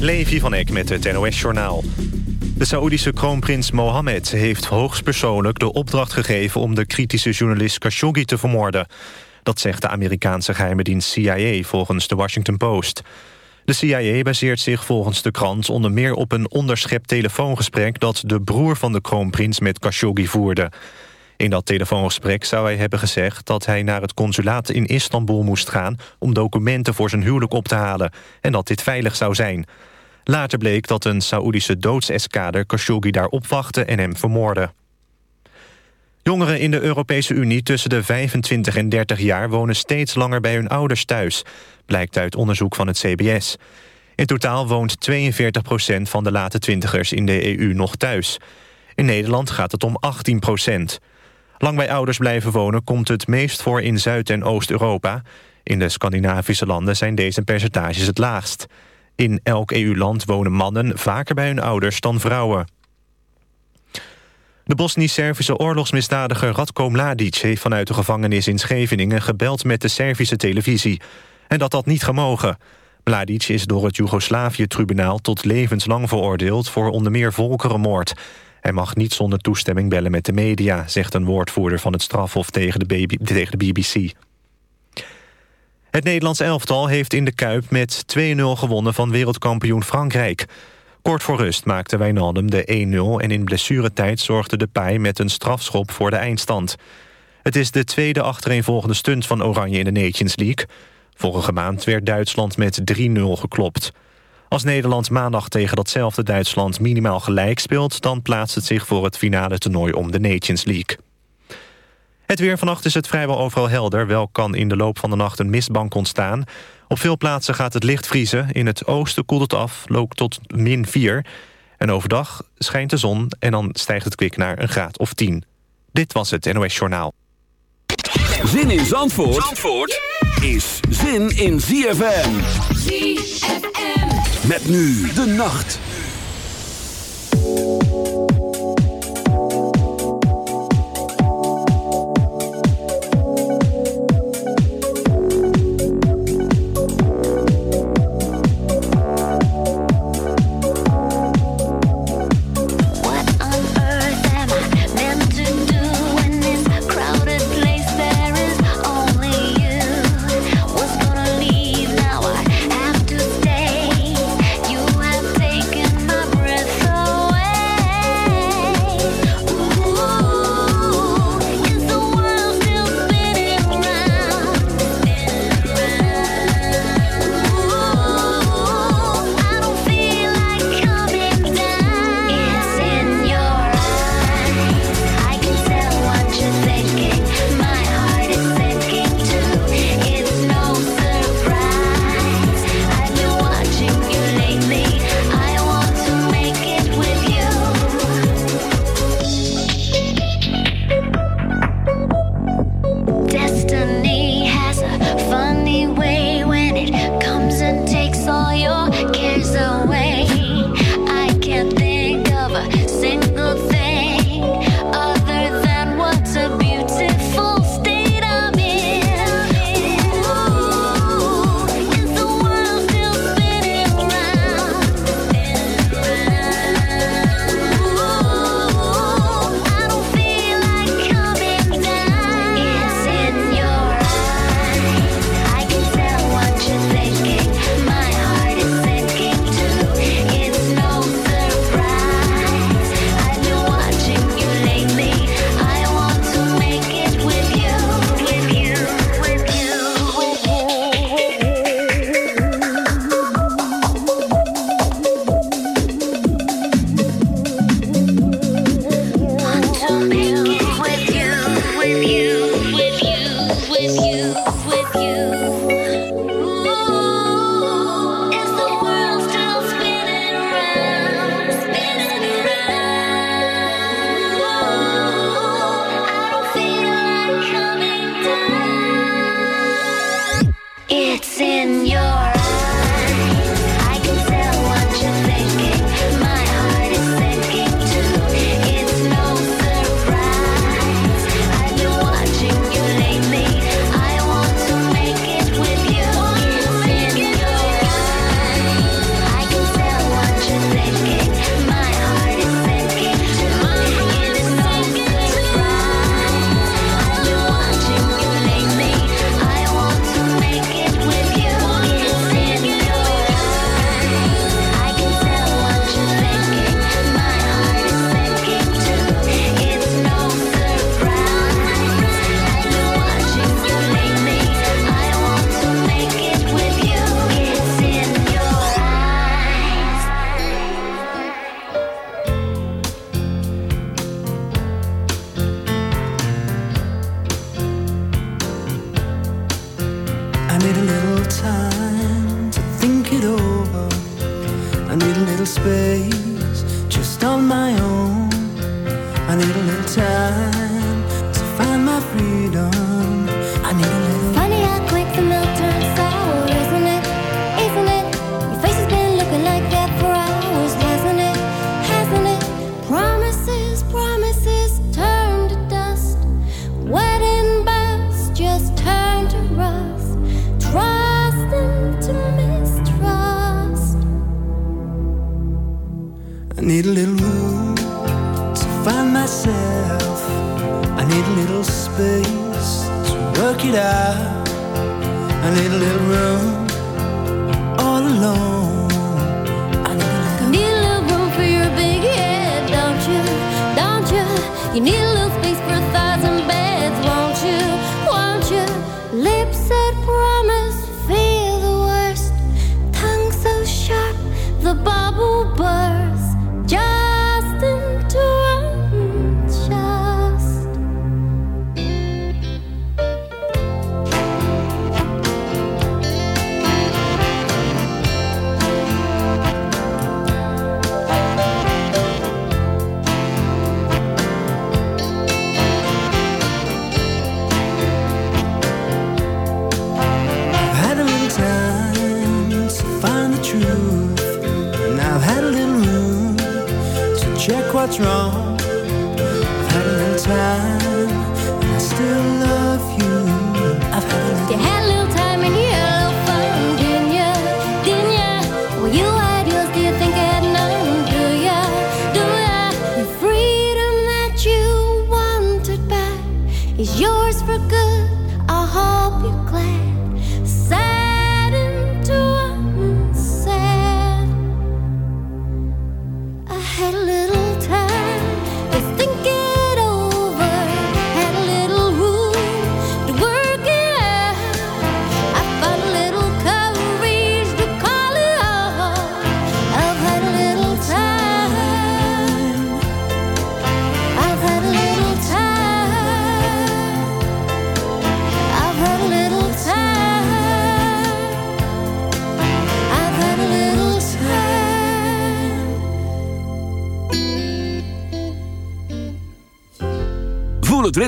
Levi van Eck met het NOS-journaal. De Saoedische kroonprins Mohammed heeft hoogstpersoonlijk de opdracht gegeven... om de kritische journalist Khashoggi te vermoorden. Dat zegt de Amerikaanse geheime dienst CIA volgens de Washington Post. De CIA baseert zich volgens de krant onder meer op een onderschept telefoongesprek... dat de broer van de kroonprins met Khashoggi voerde. In dat telefoongesprek zou hij hebben gezegd dat hij naar het consulaat in Istanbul moest gaan... om documenten voor zijn huwelijk op te halen en dat dit veilig zou zijn... Later bleek dat een Saoedische doodseskader Khashoggi daar opwachtte en hem vermoordde. Jongeren in de Europese Unie tussen de 25 en 30 jaar... wonen steeds langer bij hun ouders thuis, blijkt uit onderzoek van het CBS. In totaal woont 42 procent van de late twintigers in de EU nog thuis. In Nederland gaat het om 18 procent. Lang bij ouders blijven wonen komt het meest voor in Zuid- en Oost-Europa. In de Scandinavische landen zijn deze percentages het laagst. In elk EU-land wonen mannen vaker bij hun ouders dan vrouwen. De Bosnisch-Servische oorlogsmisdadiger Radko Mladic... heeft vanuit de gevangenis in Scheveningen gebeld met de Servische televisie. En dat had niet gemogen. Mladic is door het Joegoslavië-tribunaal tot levenslang veroordeeld... voor onder meer volkerenmoord. Hij mag niet zonder toestemming bellen met de media... zegt een woordvoerder van het strafhof tegen de, tegen de BBC. Het Nederlands elftal heeft in de Kuip met 2-0 gewonnen van wereldkampioen Frankrijk. Kort voor rust maakte Wijnaldum de 1-0 en in blessuretijd zorgde de Pij met een strafschop voor de eindstand. Het is de tweede achtereenvolgende stunt van Oranje in de Nations League. Vorige maand werd Duitsland met 3-0 geklopt. Als Nederland maandag tegen datzelfde Duitsland minimaal gelijk speelt... dan plaatst het zich voor het finale toernooi om de Nations League. Het weer vannacht is het vrijwel overal helder. Wel kan in de loop van de nacht een mistbank ontstaan. Op veel plaatsen gaat het licht vriezen. In het oosten koelt het af, loopt tot min 4. En overdag schijnt de zon en dan stijgt het kwik naar een graad of 10. Dit was het NOS Journaal. Zin in Zandvoort, Zandvoort is zin in ZFM. ZFM. Met nu de nacht.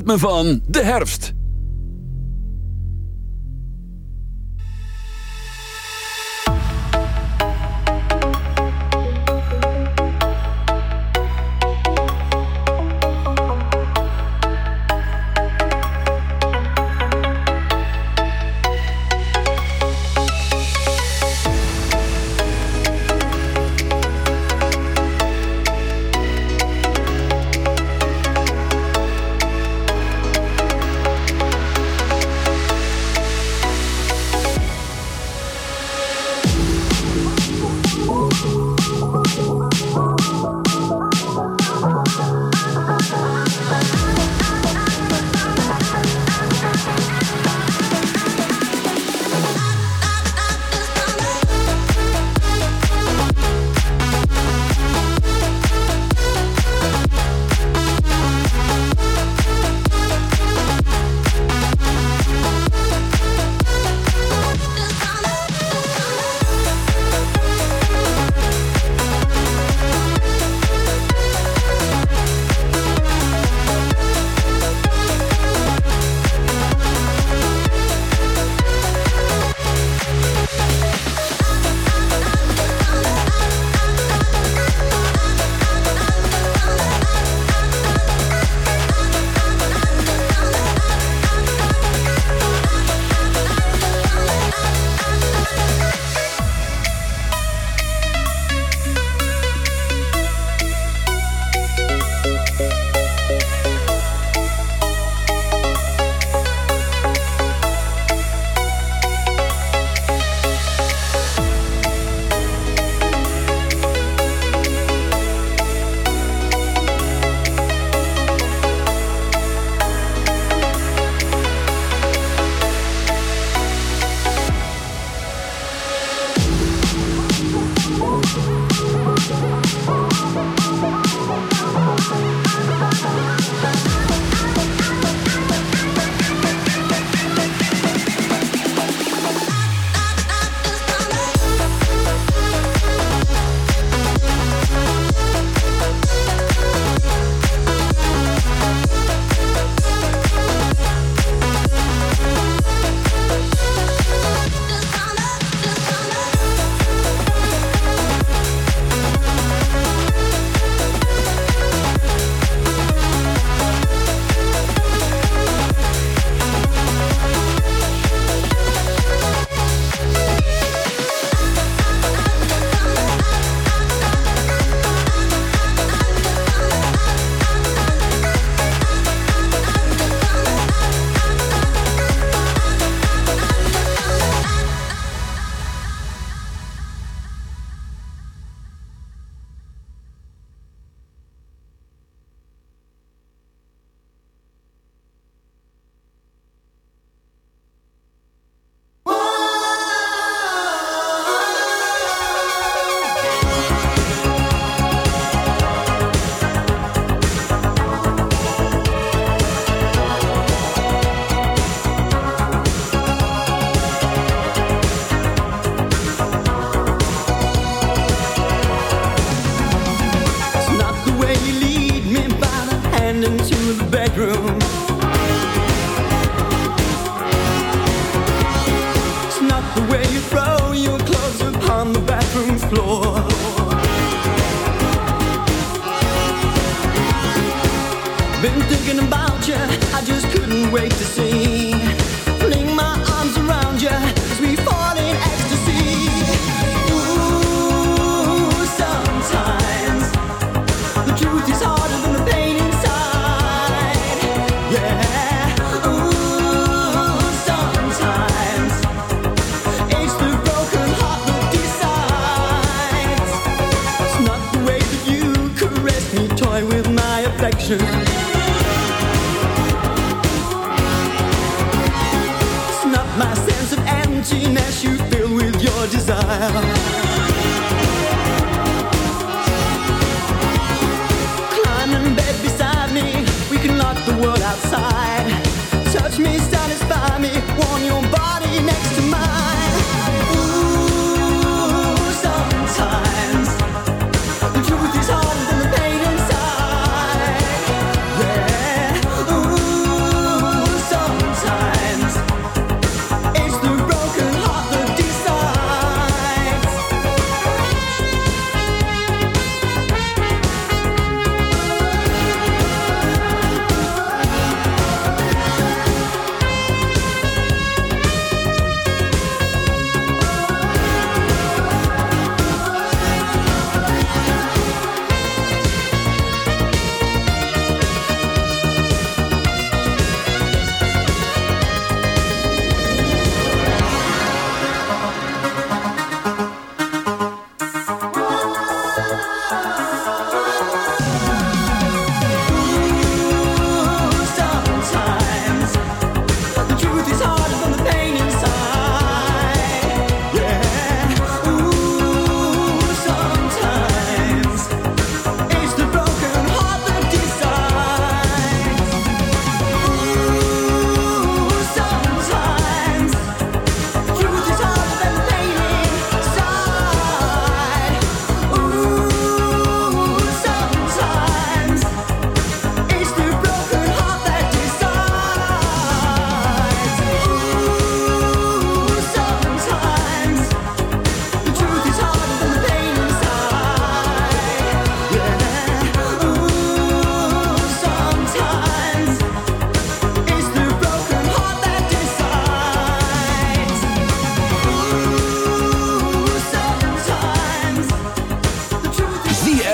Ritme van de herfst. outside. Touch me, satisfy me, warm your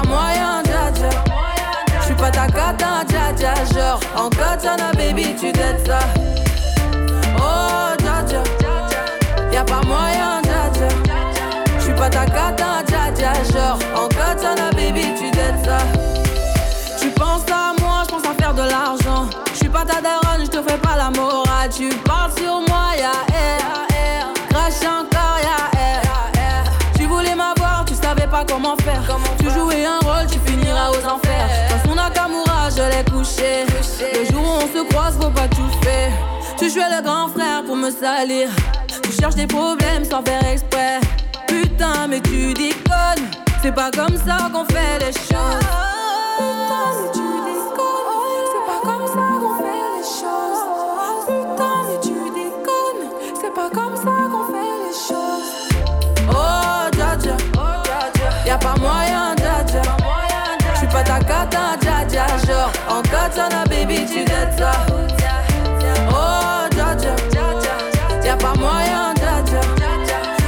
pas moyen, dja dja. J'suis pas ta cata, dja dja. Genre, en katana, baby, tu t'aides ça. Oh, dja dja. Y'a pas moyen, dja dja. J'suis pas ta cata, dja dja. Genre, en katana, baby, tu t'aides ça. Tu penses à moi, j'pense à faire de l'argent. J'suis pas ta daronne, j'te fais pas la morale. Tu parles sur moi se croise, faut pas tout faire. Tu jouais le grand frère pour me salir. Tu cherches des problèmes sans faire exprès. Putain, mais tu déconnes. C'est pas comme ça qu'on fait les choses. Putain, mais tu déconnes. C'est pas comme ça qu'on fait les choses. Putain, mais tu déconnes. C'est pas comme ça qu'on fait les choses. Oh, dja dja. Y'a pas moyen, dja dja. J'suis pas ta cata, katana, baby, tu dettes ça. Oh, dja. Y'a pas moyen, dja.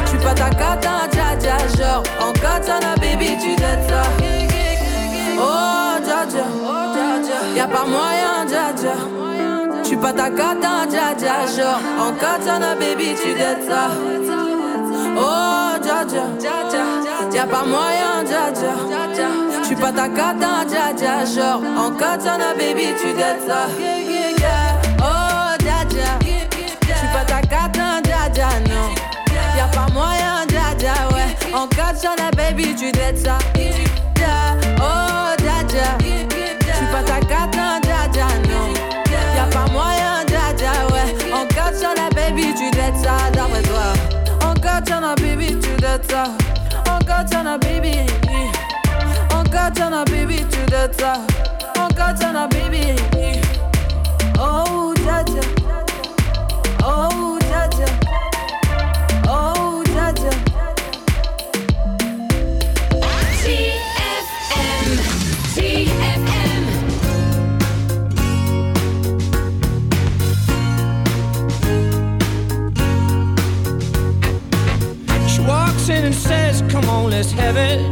J'suis pas ta cata, dja dja. Genre, en katana, baby, tu dettes ça. Oh, dja. Y'a pas moyen, dja. J'suis pas ta cata, dja dja. Genre, en katana, baby, tu dettes ça. Oh. Y'a pas moyen, dja. J'suis pas ta cata, dja dja. Genre, en katana, baby, tu dettes ça. Oh, dja dja. J'suis pas ta cata, dja dja, non. Y'a pas moyen, dja dja, ouais. En katana, baby, tu dettes ça. Oh, dja dja. J'suis pas ta cata, dja dja, non. Y'a pas moyen, dja dja, ouais. En katana, baby, tu dettes ça, d'après toi. En katana, baby, tu dettes ça. En katana, baby. Katana, baby. Oh, dja. Oh. Oh, dja. ZFM. ZFM. She walks in and says, Come on, let's have it.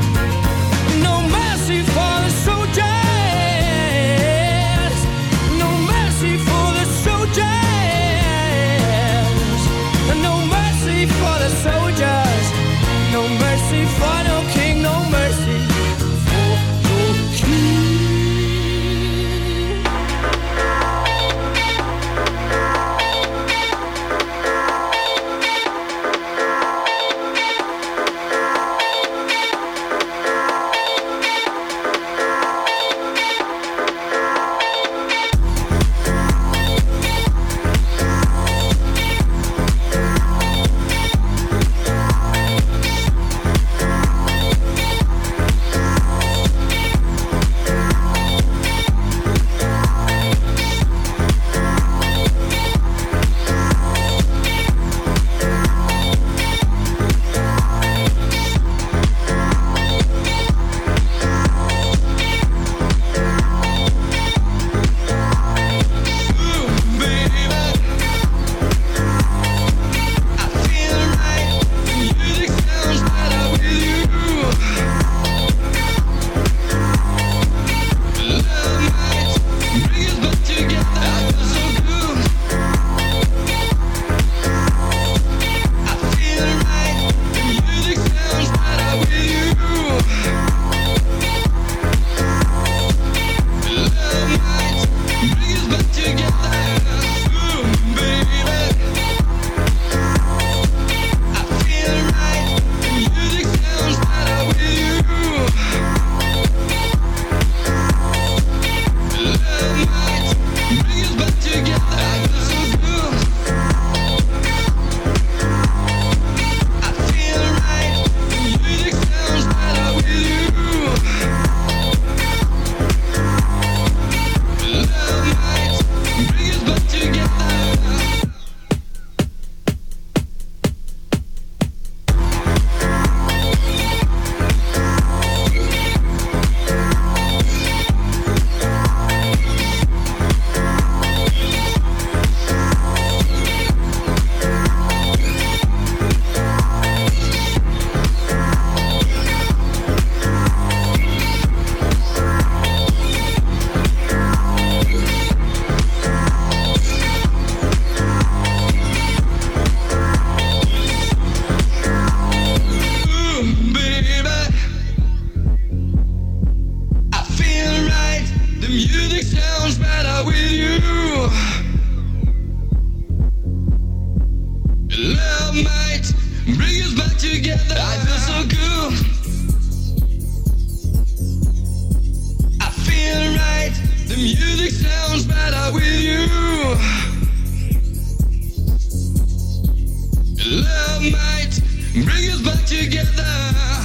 Love might bring us back together. I feel so good. I feel right. The music sounds better with you. Love might bring us back together.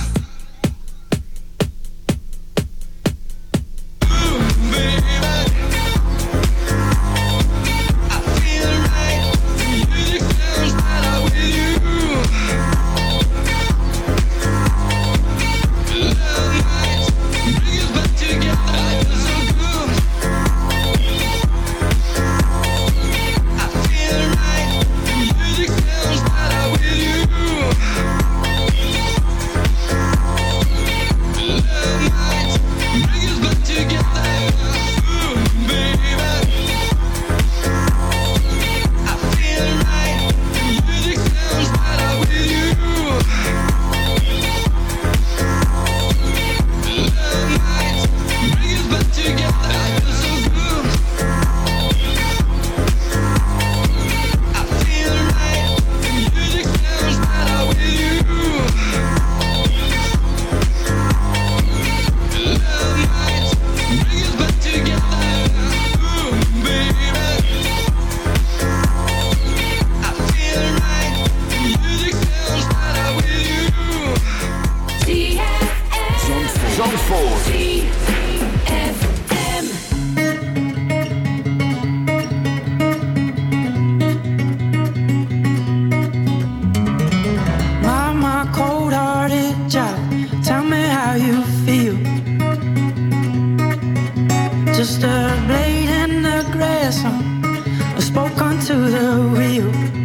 to the wheel.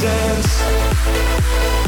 dance.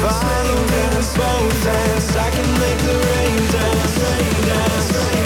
Follow me with both hands. I can make the rain dance, rain dance, rain dance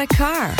a car.